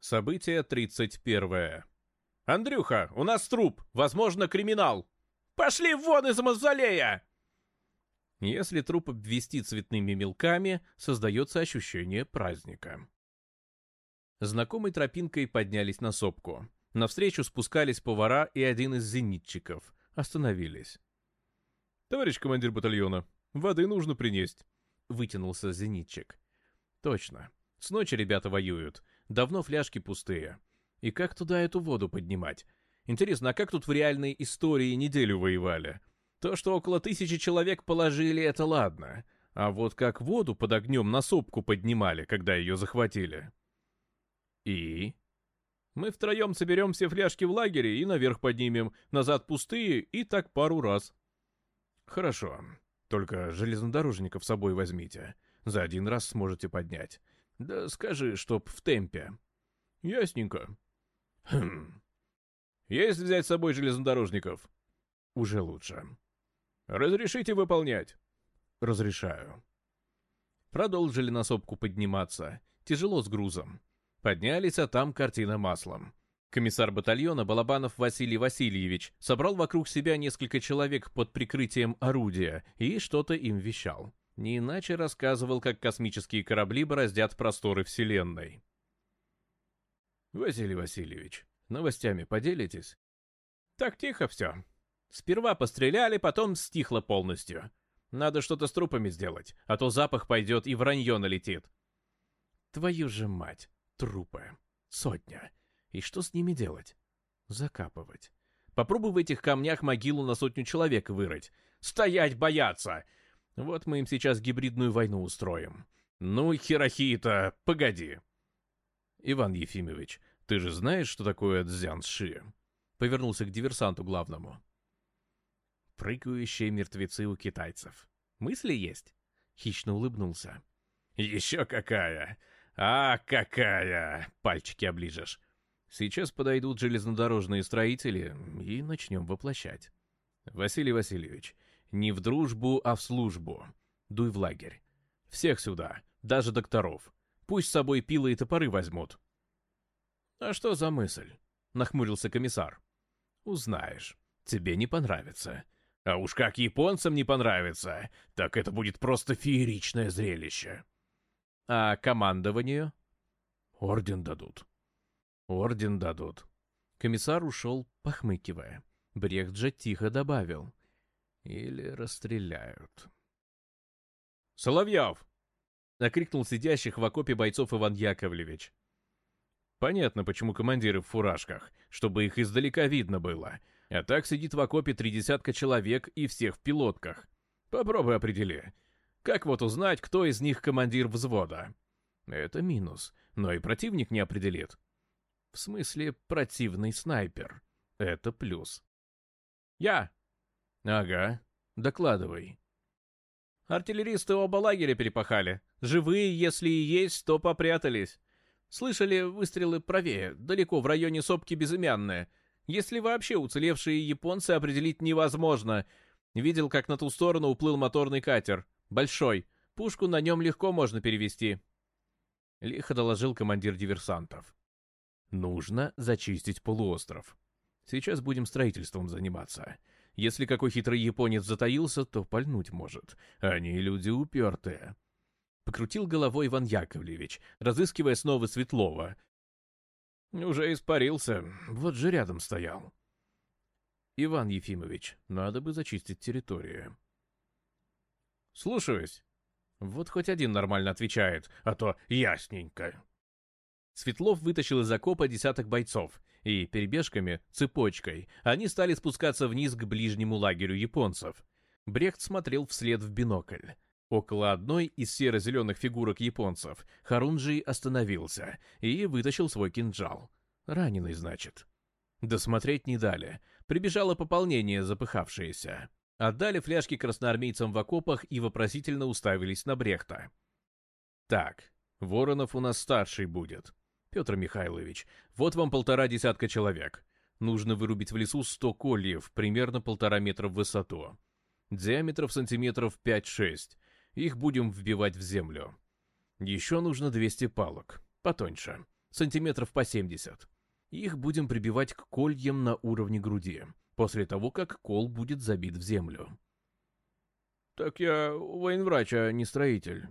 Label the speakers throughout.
Speaker 1: Событие 31. «Андрюха, у нас труп! Возможно, криминал!» «Пошли вон из мавзолея!» Если труп обвести цветными мелками, создается ощущение праздника. Знакомой тропинкой поднялись на сопку. Навстречу спускались повара и один из зенитчиков. Остановились. «Товарищ командир батальона, воды нужно принесть», — вытянулся зенитчик. «Точно. С ночи ребята воюют. Давно фляжки пустые. И как туда эту воду поднимать? Интересно, а как тут в реальной истории неделю воевали? То, что около тысячи человек положили, это ладно. А вот как воду под огнем на сопку поднимали, когда ее захватили? И? Мы втроем соберем все фляжки в лагере и наверх поднимем, назад пустые и так пару раз. Хорошо. Только железнодорожников с собой возьмите. За один раз сможете поднять. Да скажи, чтоб в темпе. Ясненько. Хм. Если взять с собой железнодорожников? Уже лучше. Разрешите выполнять? Разрешаю. Продолжили на сопку подниматься. Тяжело с грузом. Поднялись, а там картина маслом. Комиссар батальона Балабанов Василий Васильевич собрал вокруг себя несколько человек под прикрытием орудия и что-то им вещал не иначе рассказывал, как космические корабли бороздят просторы Вселенной. «Василий Васильевич, новостями поделитесь?» «Так тихо все. Сперва постреляли, потом стихло полностью. Надо что-то с трупами сделать, а то запах пойдет и вранье налетит». «Твою же мать! Трупы! Сотня! И что с ними делать?» «Закапывать. Попробуй в этих камнях могилу на сотню человек вырыть. Стоять бояться! Вот мы им сейчас гибридную войну устроим. Ну, Хирохита, погоди. Иван Ефимович, ты же знаешь, что такое дзянши? Повернулся к диверсанту главному. Прыгающие мертвецы у китайцев. Мысли есть? Хищно улыбнулся. Еще какая! А какая! Пальчики оближешь. Сейчас подойдут железнодорожные строители и начнем воплощать. Василий Васильевич, — не в дружбу, а в службу. Дуй в лагерь. Всех сюда, даже докторов. Пусть с собой пилы и топоры возьмут. А что за мысль? Нахмурился комиссар. Узнаешь. Тебе не понравится. А уж как японцам не понравится, так это будет просто фееричное зрелище. А командованию? Орден дадут. Орден дадут. Комиссар ушел, похмыкивая. Брехт же тихо добавил. Или расстреляют. «Соловьев!» — накрикнул сидящих в окопе бойцов Иван Яковлевич. Понятно, почему командиры в фуражках, чтобы их издалека видно было. А так сидит в окопе три десятка человек и всех в пилотках. Попробуй определи. Как вот узнать, кто из них командир взвода? Это минус, но и противник не определит. В смысле, противный снайпер. Это плюс. «Я!» «Ага. Докладывай». Артиллеристы оба лагеря перепахали. Живые, если и есть, то попрятались. Слышали выстрелы правее, далеко в районе сопки Безымянная. Если вообще уцелевшие японцы определить невозможно. Видел, как на ту сторону уплыл моторный катер. Большой. Пушку на нем легко можно перевести. Лихо доложил командир диверсантов. Нужно зачистить полуостров. Сейчас будем строительством заниматься. Если какой хитрый японец затаился, то пальнуть может. Они люди упертые. Покрутил головой Иван Яковлевич, разыскивая снова Светлова. Уже испарился, вот же рядом стоял. Иван Ефимович, надо бы зачистить территорию. Слушаюсь. Вот хоть один нормально отвечает, а то ясненько. Светлов вытащил из окопа десяток бойцов, и перебежками, цепочкой, они стали спускаться вниз к ближнему лагерю японцев. Брехт смотрел вслед в бинокль. Около одной из серо-зеленых фигурок японцев Харунжи остановился и вытащил свой кинжал. Раненый, значит. Досмотреть не дали. Прибежало пополнение запыхавшееся. Отдали фляжки красноармейцам в окопах и вопросительно уставились на Брехта. «Так, Воронов у нас старший будет», «Петр Михайлович, вот вам полтора десятка человек. Нужно вырубить в лесу сто кольев, примерно полтора метра в высоту. Диаметров сантиметров 5-6. Их будем вбивать в землю. Еще нужно 200 палок, потоньше, сантиметров по 70. Их будем прибивать к кольям на уровне груди, после того, как кол будет забит в землю». «Так я военврач, а не строитель»,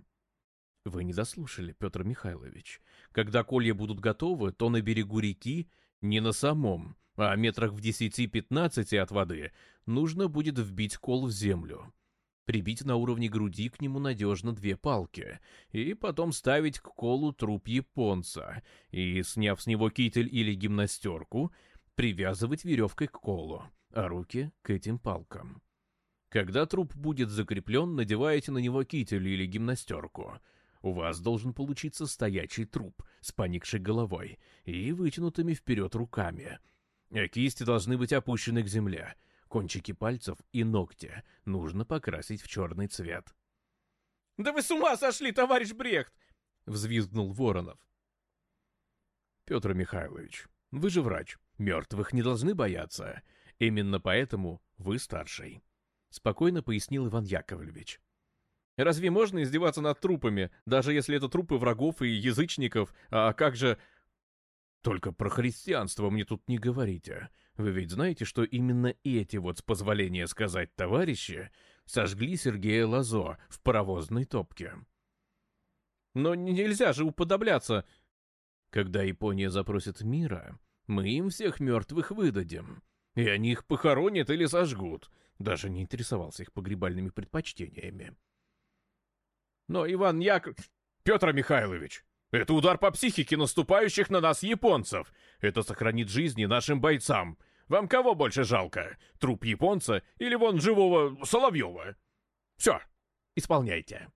Speaker 1: вы не дослушали, Петр Михайлович. Когда колья будут готовы, то на берегу реки, не на самом, а метрах в 10-15 от воды, нужно будет вбить кол в землю. Прибить на уровне груди к нему надежно две палки, и потом ставить к колу труп японца, и, сняв с него китель или гимнастерку, привязывать веревкой к колу, а руки к этим палкам. Когда труп будет закреплен, надеваете на него китель или гимнастерку — у вас должен получиться стоячий труп с поникшей головой и вытянутыми вперед руками. А кисти должны быть опущены к земле. Кончики пальцев и ногти нужно покрасить в черный цвет.
Speaker 2: «Да вы с ума сошли, товарищ Брехт!»
Speaker 1: — взвизгнул Воронов. «Петр Михайлович, вы же врач. Мертвых не должны бояться. Именно поэтому вы старший», — спокойно пояснил Иван Яковлевич.
Speaker 2: Разве можно издеваться над трупами, даже если это трупы врагов и язычников? А как же...
Speaker 1: Только про христианство мне тут не говорите. Вы ведь знаете, что именно эти вот, с позволения сказать, товарищи, сожгли Сергея Лазо в паровозной топке.
Speaker 2: Но нельзя же уподобляться.
Speaker 1: Когда Япония запросит мира, мы им всех мертвых выдадим. И они их похоронят или сожгут. Даже не интересовался их погребальными предпочтениями.
Speaker 2: Но Иван Як, Петр Михайлович, это удар по психике наступающих на нас японцев. Это сохранит жизни нашим бойцам. Вам кого больше жалко? Труп японца или вон живого Соловьева? Все, исполняйте.